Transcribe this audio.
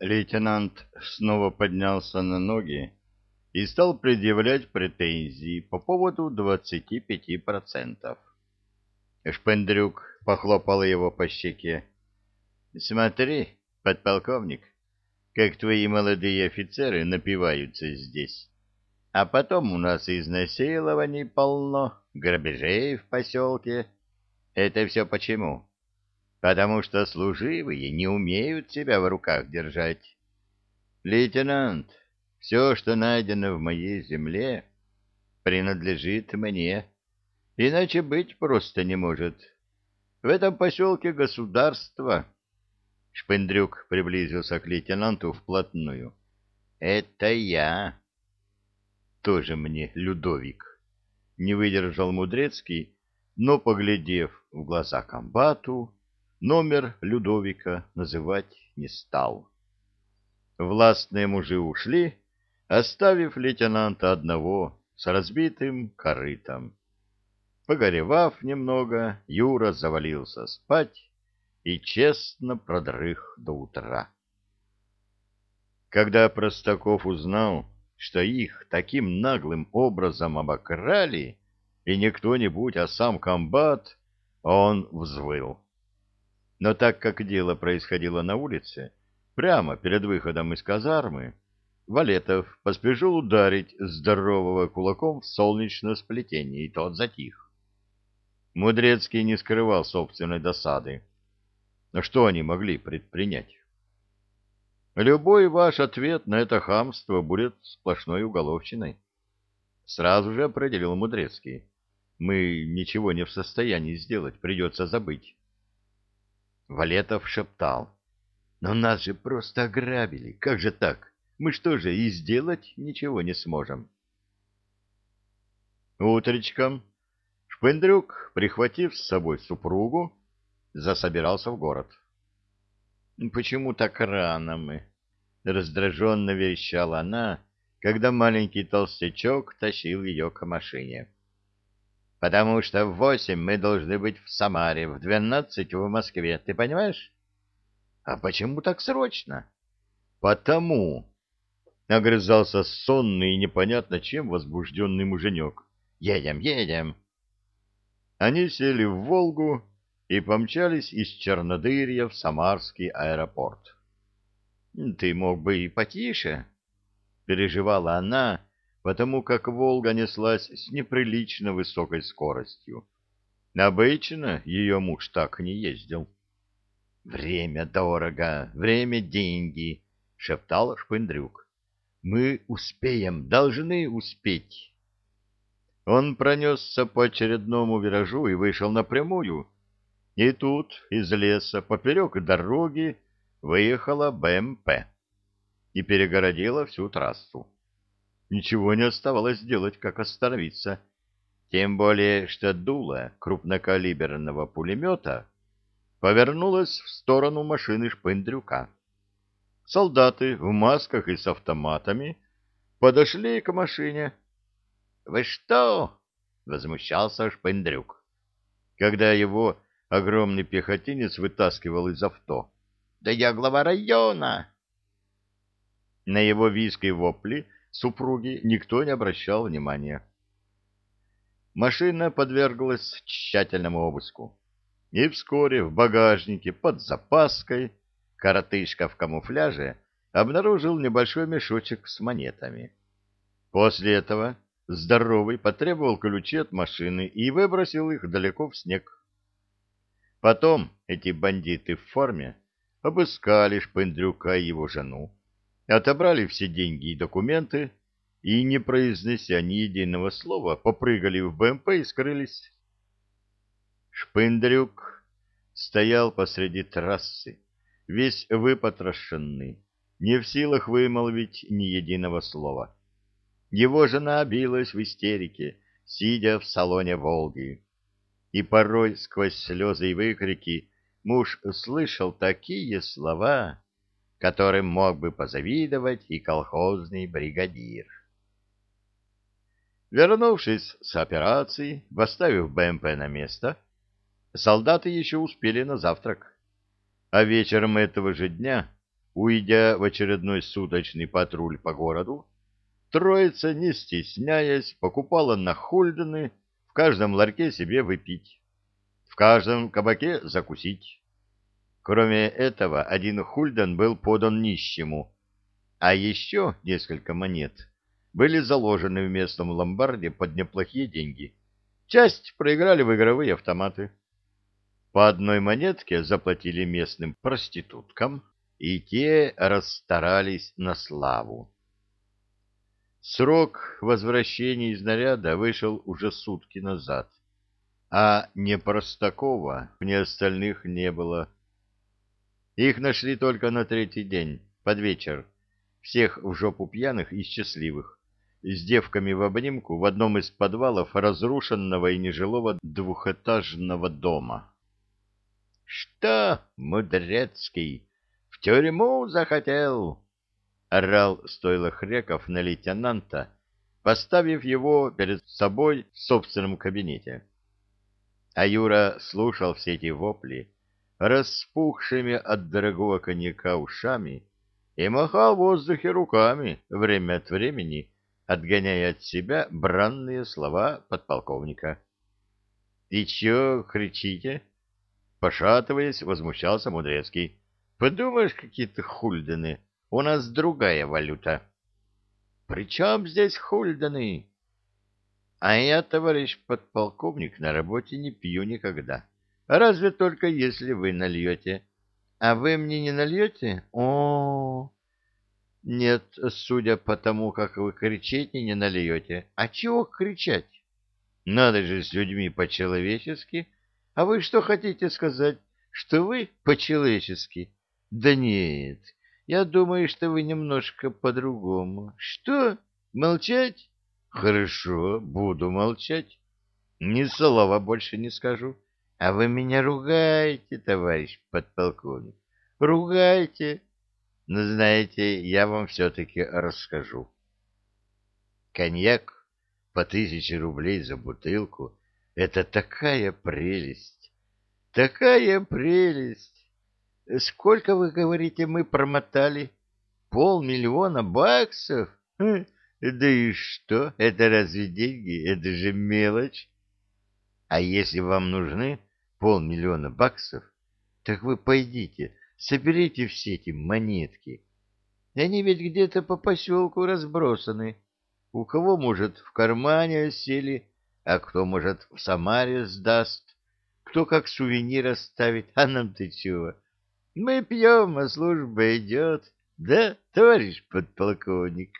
Лейтенант снова поднялся на ноги и стал предъявлять претензии по поводу 25%. Шпендрюк похлопал его по щеке. «Смотри, подполковник, как твои молодые офицеры напиваются здесь. А потом у нас изнасилований полно, грабежей в поселке. Это все почему? Потому что служивые не умеют себя в руках держать. Лейтенант, все, что найдено в моей земле, принадлежит мне, иначе быть просто не может. В этом поселке государство. Шпендрюк приблизился к лейтенанту вплотную. Это я. Тоже мне Людовик. Не выдержал Мудрецкий, но, поглядев в глаза комбату, Номер Людовика называть не стал. Властные мужи ушли, оставив лейтенанта одного с разбитым корытом. Погоревав немного, Юра завалился спать и честно продрых до утра. Когда Простаков узнал, что их таким наглым образом обокрали, и не кто-нибудь, а сам комбат, он взвыл. Но так как дело происходило на улице, прямо перед выходом из казармы, Валетов поспешил ударить здорового кулаком в солнечное сплетение, и тот затих. Мудрецкий не скрывал собственной досады. Но что они могли предпринять? Любой ваш ответ на это хамство будет сплошной уголовщиной. Сразу же определил Мудрецкий. Мы ничего не в состоянии сделать, придется забыть. Валетов шептал. «Но нас же просто ограбили. Как же так? Мы что же, и сделать ничего не сможем?» Утречком Шпендрюк, прихватив с собой супругу, засобирался в город. «Почему так рано мы?» — раздраженно верещала она, когда маленький толстячок тащил ее к машине потому что в восемь мы должны быть в Самаре, в двенадцать в Москве, ты понимаешь? — А почему так срочно? — Потому, — огрызался сонный и непонятно чем возбужденный муженек. — Едем, едем. Они сели в «Волгу» и помчались из Чернодырья в Самарский аэропорт. — Ты мог бы и потише, — переживала она, — потому как «Волга» неслась с неприлично высокой скоростью. Обычно ее муж так не ездил. «Время дорого, время — деньги», — шептал Шпындрюк. «Мы успеем, должны успеть». Он пронесся по очередному виражу и вышел напрямую. И тут из леса поперек дороги выехала БМП и перегородила всю трассу ничего не оставалось делать, как остановиться. Тем более, что дуло крупнокалиберного пулемета повернулось в сторону машины Шпендрюка. Солдаты в масках и с автоматами подошли к машине. — Вы что? — возмущался Шпендрюк, когда его огромный пехотинец вытаскивал из авто. — Да я глава района! На его и вопли супруги никто не обращал внимания. Машина подверглась тщательному обыску. И вскоре в багажнике под запаской коротышка в камуфляже обнаружил небольшой мешочек с монетами. После этого здоровый потребовал ключи от машины и выбросил их далеко в снег. Потом эти бандиты в форме обыскали Шпендрюка и его жену, отобрали все деньги и документы и, не произнеся ни единого слова, попрыгали в БМП и скрылись. Шпындрюк стоял посреди трассы, весь выпотрошенный, не в силах вымолвить ни единого слова. Его жена билась в истерике, сидя в салоне «Волги». И порой сквозь слезы и выкрики муж слышал такие слова, которым мог бы позавидовать и колхозный бригадир. Вернувшись с операции, поставив БМП на место, солдаты еще успели на завтрак. А вечером этого же дня Уйдя в очередной суточный патруль по городу, троица, не стесняясь, покупала на Хульдены в каждом ларьке себе выпить, в каждом кабаке закусить. Кроме этого, один Хульден был подан нищему, а еще несколько монет были заложены в местном ломбарде под неплохие деньги. Часть проиграли в игровые автоматы. По одной монетке заплатили местным проституткам, и те расстарались на славу. Срок возвращения из наряда вышел уже сутки назад, а ни Простакова, ни остальных не было. Их нашли только на третий день, под вечер, всех в жопу пьяных и счастливых, с девками в обнимку в одном из подвалов разрушенного и нежилого двухэтажного дома. — Что, Мудрецкий, в тюрьму захотел? — орал стойло Хреков на лейтенанта, поставив его перед собой в собственном кабинете. А Юра слушал все эти вопли, распухшими от дорогого коньяка ушами, и махал в воздухе руками, время от времени отгоняя от себя бранные слова подполковника. — И чё кричите? — пошатываясь, возмущался Мудрецкий. — Подумаешь, какие-то хульданы, у нас другая валюта. — При чем здесь хульданы? — А я, товарищ подполковник, на работе не пью никогда. Разве только если вы нальете. А вы мне не нальете? О, Нет, судя по тому, как вы кричите, не нальете. А чего кричать? Надо же с людьми по-человечески. А вы что хотите сказать? Что вы по-человечески? Да нет, я думаю, что вы немножко по-другому. Что? Молчать? Хорошо, буду молчать. Ни слова больше не скажу. А вы меня ругаете, товарищ подполковник, ругаете. Но знаете, я вам все-таки расскажу. Коньяк по тысяче рублей за бутылку — это такая прелесть, такая прелесть. Сколько, вы говорите, мы промотали? Полмиллиона баксов? Хм, да и что? Это разве деньги? Это же мелочь. А если вам нужны полмиллиона баксов, так вы пойдите, соберите все эти монетки. Они ведь где-то по поселку разбросаны. У кого, может, в кармане осели, а кто, может, в Самаре сдаст, кто как сувенир оставит, а нам-то чего? Мы пьем, а служба идет, да, товарищ подполковник?»